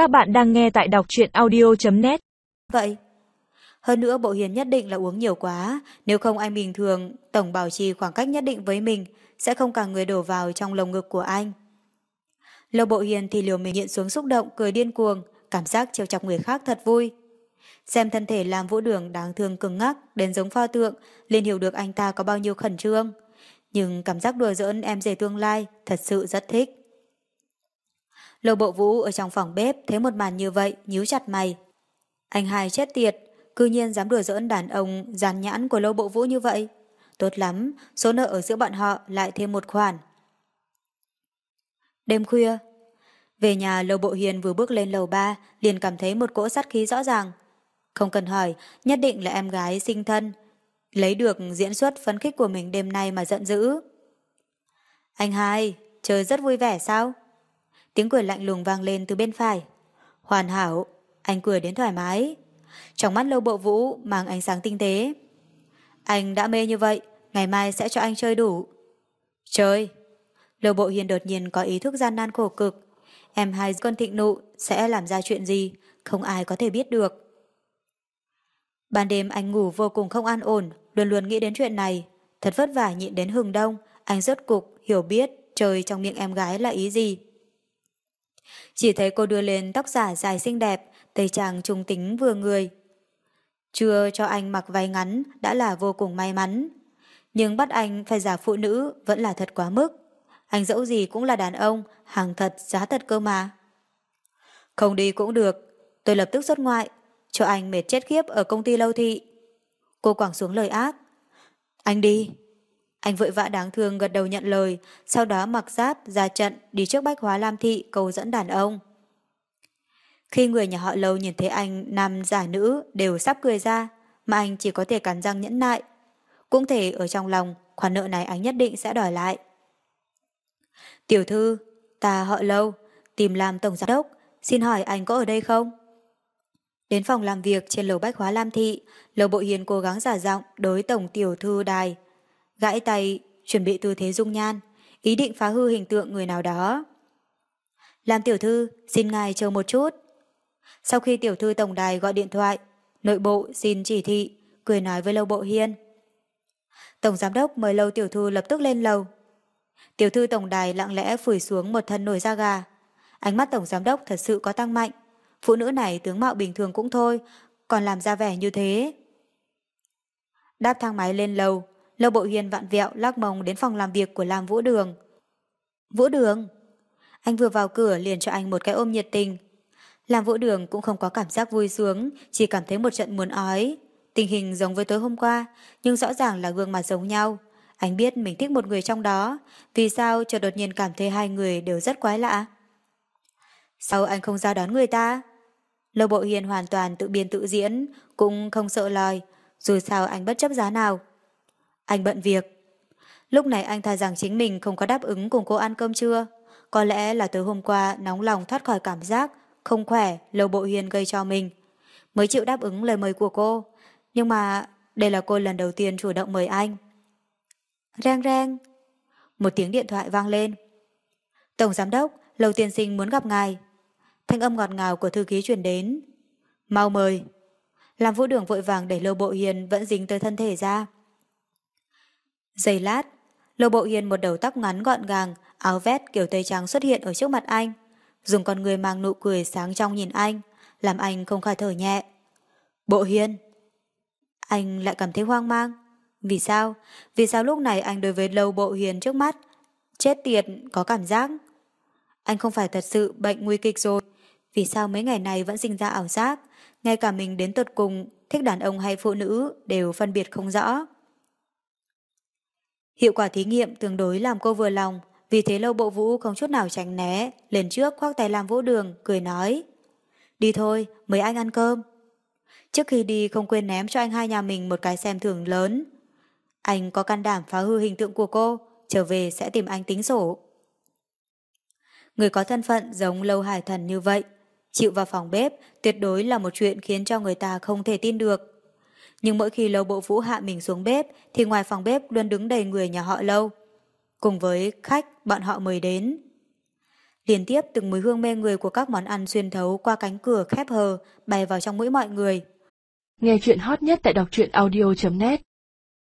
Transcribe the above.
Các bạn đang nghe tại đọc truyện audio.net Vậy? Hơn nữa Bộ Hiền nhất định là uống nhiều quá, nếu không anh bình thường, tổng bảo trì khoảng cách nhất định với mình, sẽ không cả người đổ vào trong lồng ngực của anh. Lâu Bộ Hiền thì liều mình nhịn xuống xúc động, cười điên cuồng, cảm giác trêu chọc người khác thật vui. Xem thân thể làm vũ đường đáng thương cứng ngắc, đến giống pho tượng, liền hiểu được anh ta có bao nhiêu khẩn trương. Nhưng cảm giác đùa giỡn em dề tương lai thật sự rất thích. Lầu bộ vũ ở trong phòng bếp thấy một màn như vậy, nhíu chặt mày. Anh hai chết tiệt, cư nhiên dám đùa giỡn đàn ông giàn nhãn của lô bộ vũ như vậy. Tốt lắm, số nợ ở giữa bọn họ lại thêm một khoản. Đêm khuya, về nhà lầu bộ hiền vừa bước lên lầu ba liền cảm thấy một cỗ sát khí rõ ràng. Không cần hỏi, nhất định là em gái sinh thân. Lấy được diễn xuất phấn khích của mình đêm nay mà giận dữ. Anh hai, chơi rất vui vẻ sao? Tiếng cười lạnh lùng vang lên từ bên phải. Hoàn hảo, anh cười đến thoải mái. Trong mắt lâu bộ vũ mang ánh sáng tinh tế. Anh đã mê như vậy, ngày mai sẽ cho anh chơi đủ. Chơi. Lâu bộ hiền đột nhiên có ý thức gian nan khổ cực. Em hai con thịnh nụ sẽ làm ra chuyện gì, không ai có thể biết được. Ban đêm anh ngủ vô cùng không an ổn, luôn luôn nghĩ đến chuyện này. Thật vất vả nhịn đến hừng đông, anh rốt cục hiểu biết trời trong miệng em gái là ý gì. Chỉ thấy cô đưa lên tóc giả dài xinh đẹp, tây trang trung tính vừa người. Chưa cho anh mặc váy ngắn đã là vô cùng may mắn. Nhưng bắt anh phải giả phụ nữ vẫn là thật quá mức. Anh dẫu gì cũng là đàn ông, hàng thật, giá thật cơ mà. Không đi cũng được, tôi lập tức xuất ngoại, cho anh mệt chết khiếp ở công ty lâu thị. Cô quảng xuống lời ác. Anh đi. Anh vội vã đáng thương gật đầu nhận lời, sau đó mặc giáp ra trận đi trước bách hóa Lam Thị cầu dẫn đàn ông. Khi người nhà họ lâu nhìn thấy anh nam giả nữ đều sắp cười ra, mà anh chỉ có thể cắn răng nhẫn nại. Cũng thể ở trong lòng, khoản nợ này anh nhất định sẽ đòi lại. Tiểu thư, ta họ lâu, tìm làm tổng giám đốc, xin hỏi anh có ở đây không? Đến phòng làm việc trên lầu bách hóa Lam Thị, Lầu Bộ Hiền cố gắng giả giọng đối tổng tiểu thư đài, gãi tay, chuẩn bị tư thế dung nhan, ý định phá hư hình tượng người nào đó. Làm tiểu thư, xin ngài chờ một chút. Sau khi tiểu thư tổng đài gọi điện thoại, nội bộ xin chỉ thị, cười nói với Lâu Bộ Hiên. Tổng giám đốc mời Lâu tiểu thư lập tức lên lầu. Tiểu thư tổng đài lặng lẽ phủi xuống một thân nổi da gà. Ánh mắt tổng giám đốc thật sự có tăng mạnh. Phụ nữ này tướng mạo bình thường cũng thôi, còn làm ra vẻ như thế. Đáp thang máy lên lầu, Lâu Bộ Hiền vạn vẹo lắc mông đến phòng làm việc của Lam Vũ Đường. Vũ Đường! Anh vừa vào cửa liền cho anh một cái ôm nhiệt tình. Lam Vũ Đường cũng không có cảm giác vui sướng, chỉ cảm thấy một trận muốn ói. Tình hình giống với tối hôm qua, nhưng rõ ràng là gương mặt giống nhau. Anh biết mình thích một người trong đó, vì sao chợt đột nhiên cảm thấy hai người đều rất quái lạ. Sao anh không ra đón người ta? Lâu Bộ Hiền hoàn toàn tự biên tự diễn, cũng không sợ lời, dù sao anh bất chấp giá nào. Anh bận việc. Lúc này anh thà rằng chính mình không có đáp ứng cùng cô ăn cơm trưa. Có lẽ là từ hôm qua nóng lòng thoát khỏi cảm giác không khỏe Lâu Bộ Hiền gây cho mình. Mới chịu đáp ứng lời mời của cô. Nhưng mà đây là cô lần đầu tiên chủ động mời anh. Rang rang. Một tiếng điện thoại vang lên. Tổng giám đốc, lầu tiên sinh muốn gặp ngài. Thanh âm ngọt ngào của thư ký truyền đến. Mau mời. Làm vũ đường vội vàng đẩy Lâu Bộ Hiền vẫn dính tới thân thể ra. Giây lát, Lô Bộ Hiền một đầu tóc ngắn gọn gàng, áo vest kiểu tây trắng xuất hiện ở trước mặt anh. Dùng con người mang nụ cười sáng trong nhìn anh, làm anh không khỏi thở nhẹ. Bộ Hiền! Anh lại cảm thấy hoang mang. Vì sao? Vì sao lúc này anh đối với Lâu Bộ Hiền trước mắt? Chết tiệt, có cảm giác. Anh không phải thật sự bệnh nguy kịch rồi. Vì sao mấy ngày này vẫn sinh ra ảo giác? Ngay cả mình đến tột cùng, thích đàn ông hay phụ nữ đều phân biệt không rõ. Hiệu quả thí nghiệm tương đối làm cô vừa lòng, vì thế lâu bộ vũ không chút nào tránh né, lên trước khoác tay làm vũ đường, cười nói. Đi thôi, mời anh ăn cơm. Trước khi đi không quên ném cho anh hai nhà mình một cái xem thưởng lớn. Anh có can đảm phá hư hình tượng của cô, trở về sẽ tìm anh tính sổ. Người có thân phận giống lâu hải thần như vậy, chịu vào phòng bếp tuyệt đối là một chuyện khiến cho người ta không thể tin được. Nhưng mỗi khi lâu bộ vũ hạ mình xuống bếp thì ngoài phòng bếp luôn đứng đầy người nhà họ lâu. Cùng với khách bọn họ mời đến. Liên tiếp từng mùi hương mê người của các món ăn xuyên thấu qua cánh cửa khép hờ, bay vào trong mũi mọi người. Nghe chuyện hot nhất tại đọc truyện audio.net